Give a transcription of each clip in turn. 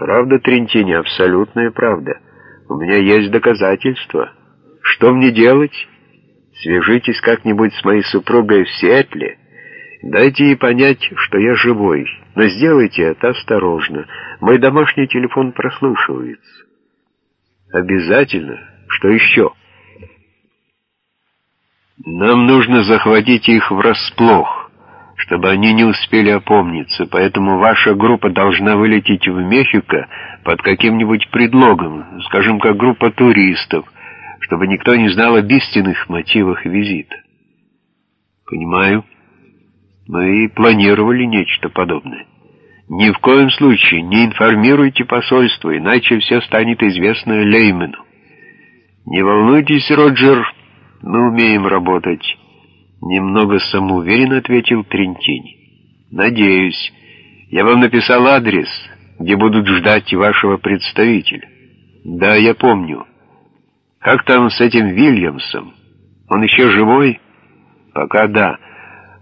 Правда, Трентини, абсолютная правда. У меня есть доказательства. Что мне делать? Свяжитесь как-нибудь с моей супругой в Сиэтле. Дайте ей понять, что я живой. Но сделайте это осторожно. Мой домашний телефон прослушивается. Обязательно. Что еще? Нам нужно захватить их врасплох, чтобы они не успели опомниться, поэтому ваша группа должна вылететь в Мехико под каким-нибудь предлогом, скажем, как группа туристов, чтобы никто не знал об истинных мотивах визита. Понимаю. Мы и планировали нечто подобное. Ни в коем случае не информируйте посольство, иначе все станет известно Леймену. Не волнуйтесь, Роджер, мы умеем работать. Немного самоуверенно ответил Трентини. Надеюсь. Я вам написал адрес, где будут ждать вашего представителя. Да, я помню. Как там с этим Вильямсом? Он еще живой? Пока да.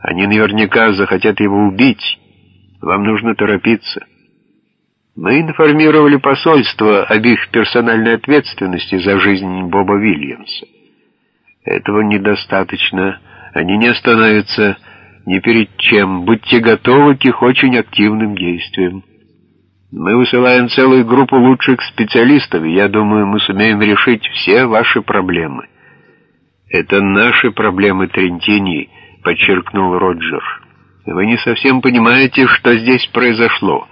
Они наверняка захотят его убить. Вам нужно торопиться. Мы информировали посольство об их персональной ответственности за жизнь Боба Вильямса. Этого недостаточно. Они не остановятся ни перед чем. Будьте готовы к их очень активным действиям. Мы высылаем целую группу лучших специалистов, и я думаю, мы сумеем решить все ваши проблемы. Это наши проблемы, Трентини, подчеркнул Роджер. Вы не совсем понимаете, что здесь произошло.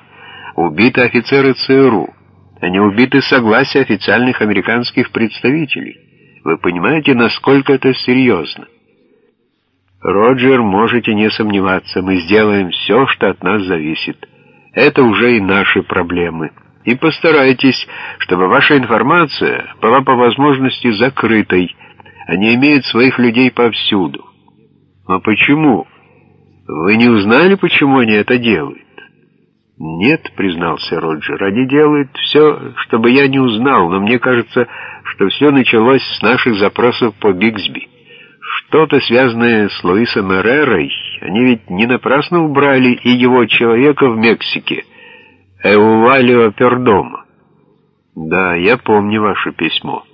Убиты офицеры ЦРУ. Они убиты согласия официальных американских представителей. Вы понимаете, насколько это серьезно? Роджер, можете не сомневаться, мы сделаем все, что от нас зависит. Это уже и наши проблемы. И постарайтесь, чтобы ваша информация была по возможности закрытой. Они имеют своих людей повсюду. Но почему? Вы не узнали, почему они это делают? Нет, признался Роджер, они делают все, чтобы я не узнал, но мне кажется, что все началось с наших запросов по Бигсби. Что-то связанное с Луисом Эрерой, они ведь не напрасно убрали и его человека в Мексике, Эувалио Пердома. Да, я помню ваше письмо.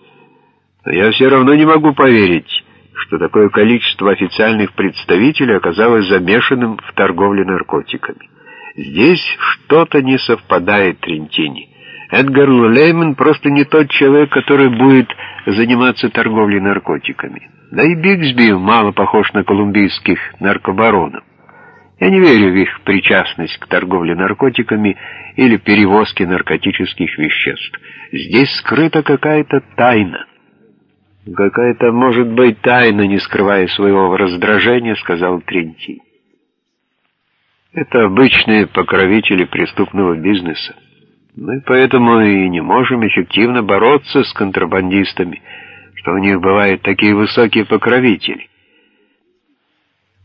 Но я все равно не могу поверить, что такое количество официальных представителей оказалось замешанным в торговле наркотиками. Здесь что-то не совпадает, Трентини. Эдгар Лейман просто не тот человек, который будет заниматься торговлей наркотиками. Да и Бигсби мало похож на колумбийских наркобаронов. Я не верю в их причастность к торговле наркотиками или перевозке наркотических веществ. Здесь скрыта какая-то тайна. «Какая-то, может быть, тайна, не скрывая своего раздражения», — сказал Тринти. «Это обычные покровители преступного бизнеса. Мы поэтому и не можем эффективно бороться с контрабандистами, что у них бывают такие высокие покровители.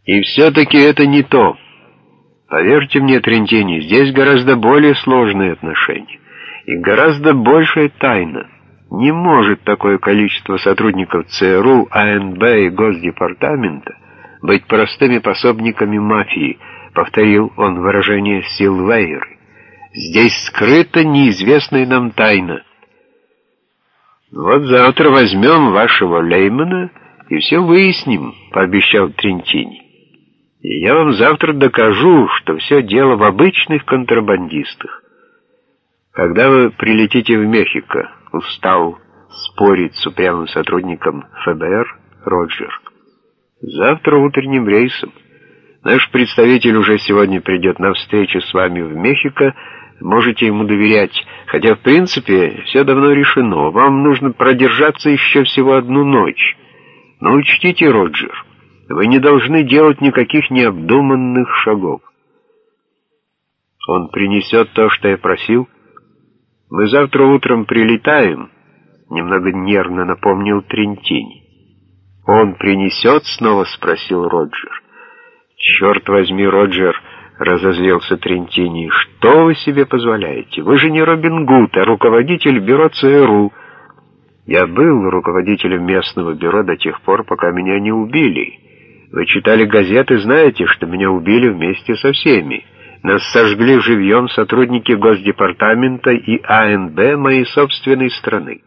И все-таки это не то. Поверьте мне, Трентини, здесь гораздо более сложные отношения и гораздо большая тайна». Не может такое количество сотрудников ЦРУ, АНБ и Госдепартамента быть простыми пособниками мафии, повторил он выражение Силвейры. Здесь скрыта неизвестная нам тайна. Вот завтра возьмем вашего Леймана и все выясним, пообещал Трентини. И я вам завтра докажу, что все дело в обычных контрабандистах. Когда вы прилетите в Мехико, устал спорить с упрямым сотрудником ФБР Роджер. Завтра утренним рейсом. Наш представитель уже сегодня придет на встречу с вами в Мехико. Можете ему доверять, хотя, в принципе, все давно решено. Вам нужно продержаться еще всего одну ночь. Но учтите, Роджер, вы не должны делать никаких необдуманных шагов. Он принесет то, что я просил, — «Мы завтра утром прилетаем», — немного нервно напомнил Трентини. «Он принесет?» — снова спросил Роджер. «Черт возьми, Роджер!» — разозлился Трентини. «Что вы себе позволяете? Вы же не Робин Гуд, а руководитель бюро ЦРУ». «Я был руководителем местного бюро до тех пор, пока меня не убили. Вы читали газеты, знаете, что меня убили вместе со всеми. Нас сожгли живьем сотрудники Госдепартамента и АНБ моей собственной страны.